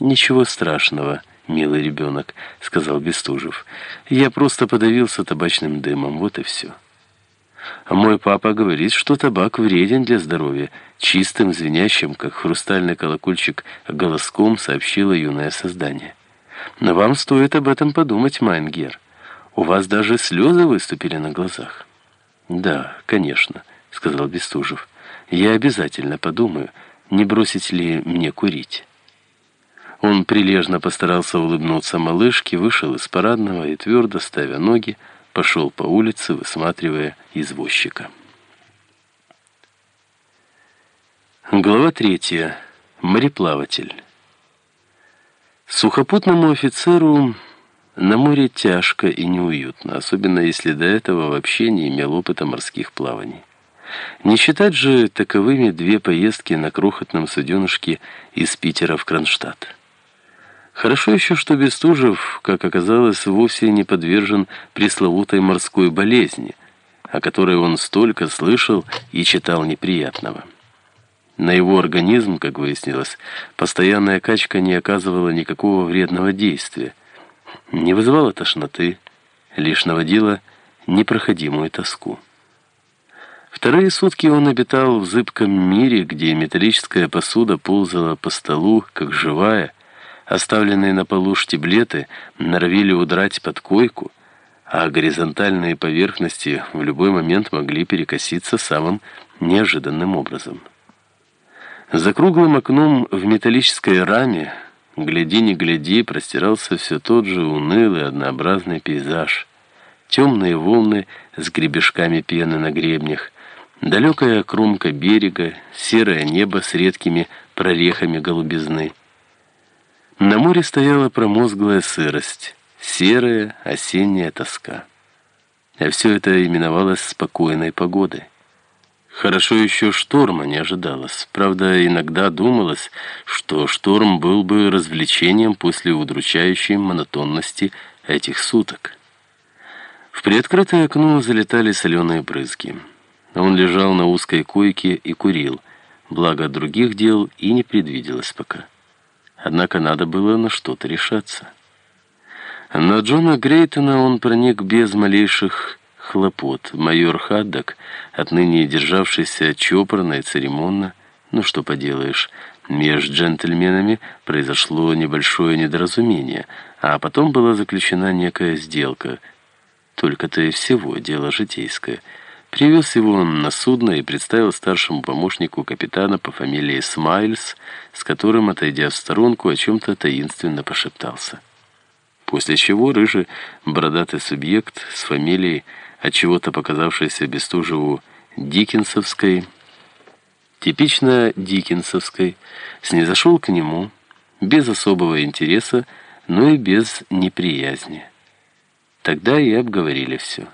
«Ничего страшного, милый ребенок», — сказал Бестужев. «Я просто подавился табачным дымом, вот и все». А мой папа говорит, что табак вреден для здоровья. Чистым, звенящим, как хрустальный колокольчик, голоском сообщило юное создание. Но вам стоит об этом подумать, Майнгер. У вас даже слезы выступили на глазах. Да, конечно, сказал Бестужев. Я обязательно подумаю, не бросить ли мне курить. Он прилежно постарался улыбнуться малышке, вышел из парадного и, твердо ставя ноги, пошел по улице, высматривая извозчика. Глава третья. Мореплаватель. Сухопутному офицеру на море тяжко и неуютно, особенно если до этого вообще не имел опыта морских плаваний. Не считать же таковыми две поездки на крохотном суденышке из Питера в Кронштадт. Хорошо еще, что Бестужев, как оказалось, вовсе не подвержен пресловутой морской болезни, о которой он столько слышал и читал неприятного. На его организм, как выяснилось, постоянная качка не оказывала никакого вредного действия, не вызывала тошноты, лишь наводила непроходимую тоску. Вторые сутки он обитал в зыбком мире, где металлическая посуда ползала по столу, как живая, Оставленные на полу штиблеты норовили удрать под койку, а горизонтальные поверхности в любой момент могли перекоситься самым неожиданным образом. За круглым окном в металлической раме, гляди не гляди, простирался все тот же унылый однообразный пейзаж. Темные волны с гребешками пены на гребнях, далекая кромка берега, серое небо с редкими прорехами голубизны. На море стояла промозглая сырость, серая осенняя тоска. А все это именовалось спокойной погодой. Хорошо еще шторма не ожидалось. Правда, иногда думалось, что шторм был бы развлечением после удручающей монотонности этих суток. В приоткрытое окно залетали соленые брызги. Он лежал на узкой койке и курил, благо других дел и не предвиделось пока. Однако надо было на что-то решаться. На Джона Грейтона он проник без малейших хлопот. Майор Хаддок, отныне державшийся чопорно и церемонно, ну что поделаешь, между джентльменами произошло небольшое недоразумение, а потом была заключена некая сделка. Только-то и всего дело житейское — Привез его на судно и представил старшему помощнику капитана по фамилии Смайльс, с которым, отойдя в сторонку, о чем-то таинственно пошептался. После чего рыжий бородатый субъект с фамилией, от чего-то показавшейся Бестужеву Диккенсовской, типично Диккенсовской, снизошел к нему без особого интереса, но и без неприязни. Тогда и обговорили все.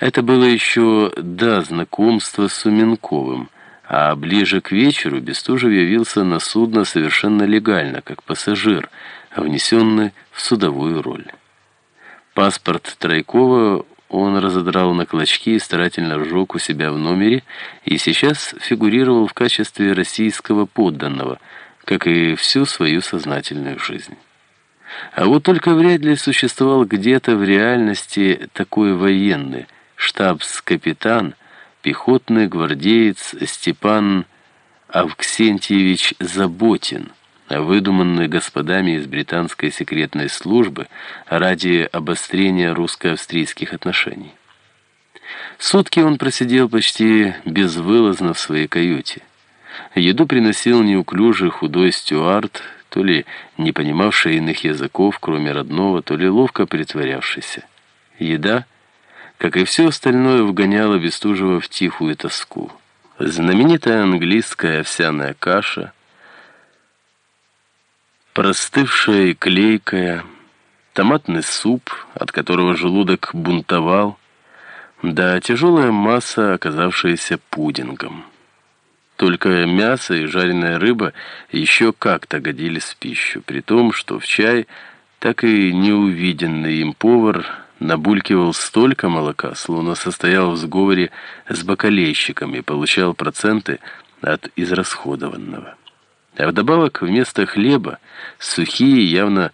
Это было еще до знакомства с Суменковым, а ближе к вечеру Бестужев явился на судно совершенно легально, как пассажир, внесенный в судовую роль. Паспорт Тройкова он разодрал на клочки и старательно сжег у себя в номере, и сейчас фигурировал в качестве российского подданного, как и всю свою сознательную жизнь. А вот только вряд ли существовал где-то в реальности такой военный, штабс-капитан, пехотный гвардеец Степан Авксентьевич Заботин, выдуманный господами из британской секретной службы ради обострения русско-австрийских отношений. Сутки он просидел почти безвылазно в своей каюте. Еду приносил неуклюжий худой стюард, то ли не понимавший иных языков, кроме родного, то ли ловко притворявшийся. Еда — как и все остальное, вгоняло Бестужева в тихую тоску. Знаменитая английская овсяная каша, простывшая и клейкая, томатный суп, от которого желудок бунтовал, да тяжелая масса, оказавшаяся пудингом. Только мясо и жареная рыба еще как-то годились в пищу, при том, что в чай так и неувиденный им повар – набулькивал столько молока, словно состоял в сговоре с бакалейщиком и получал проценты от израсходованного. А вдобавок вместо хлеба сухие, явно